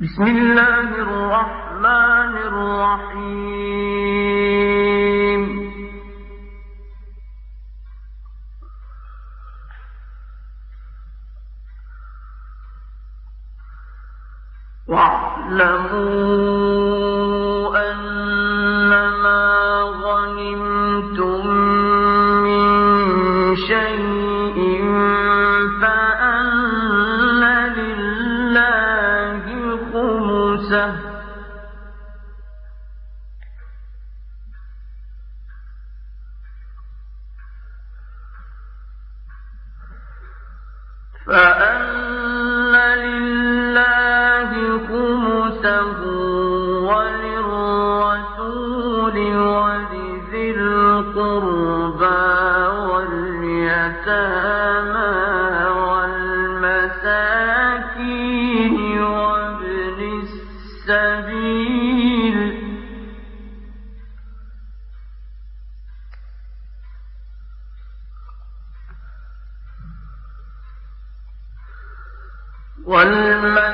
بسم الله الرحمن الرحيم. واعلموا أنما غنمتم والمن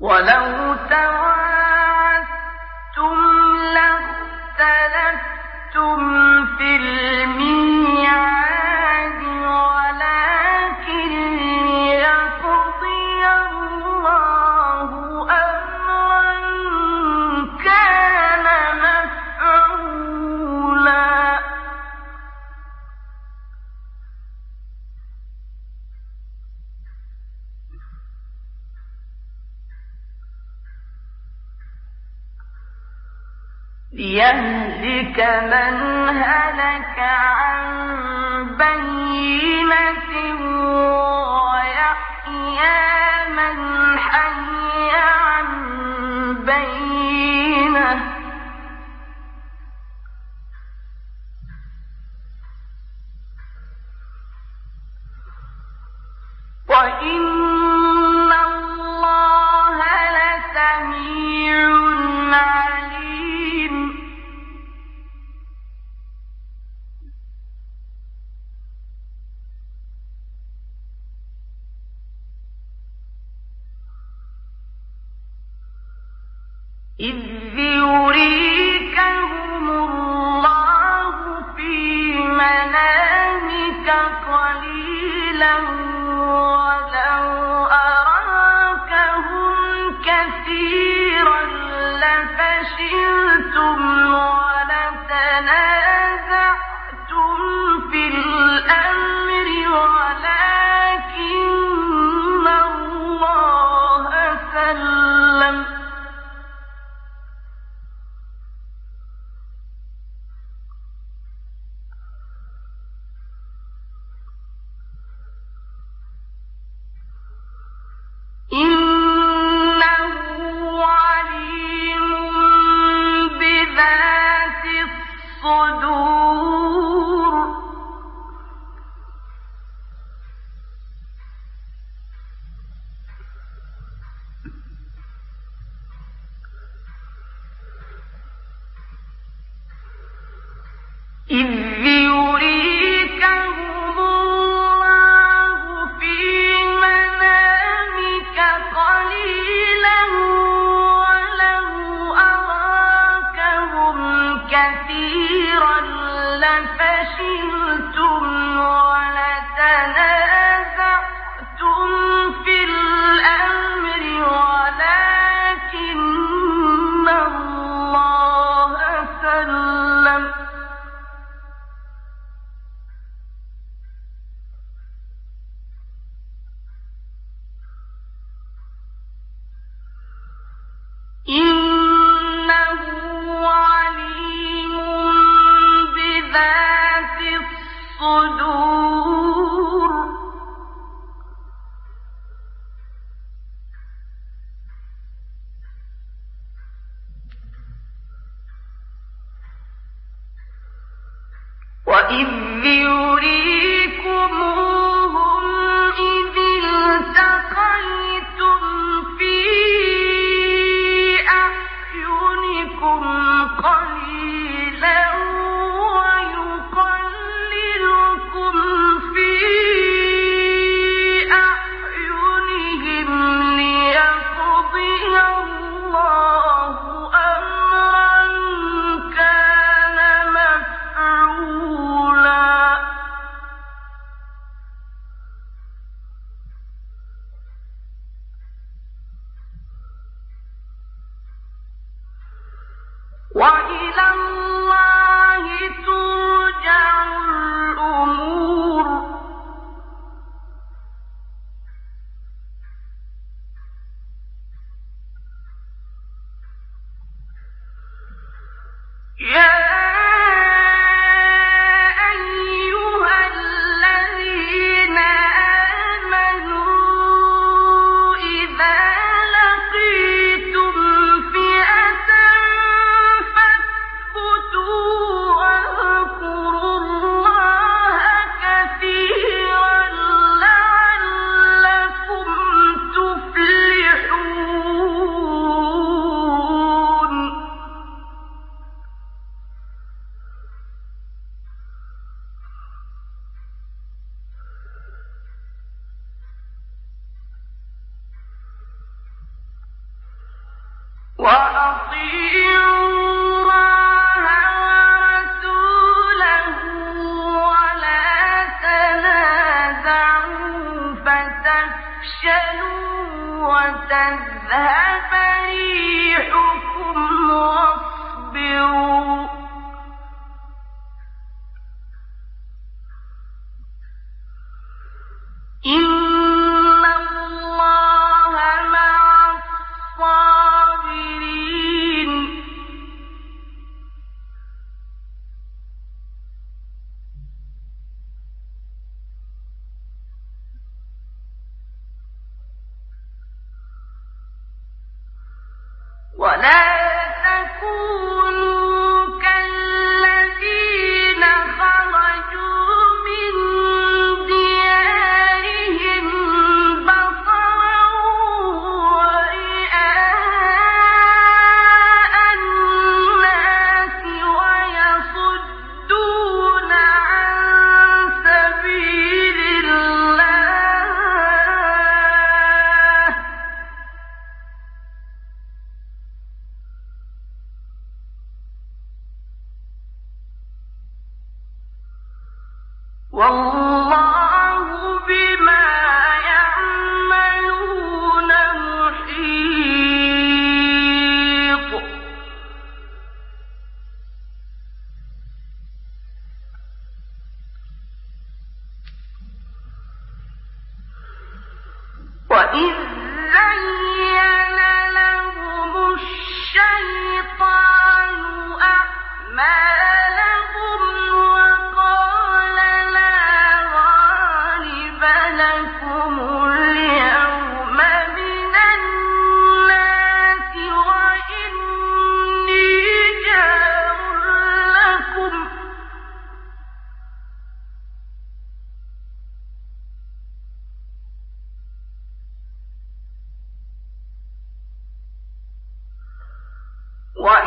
ولو ترى يهلك من هلك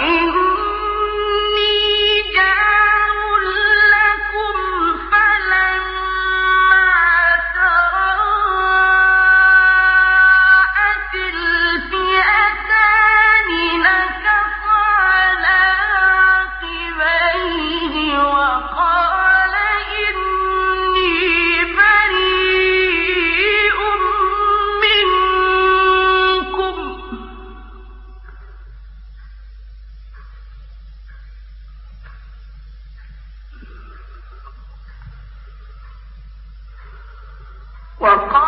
وإن وقال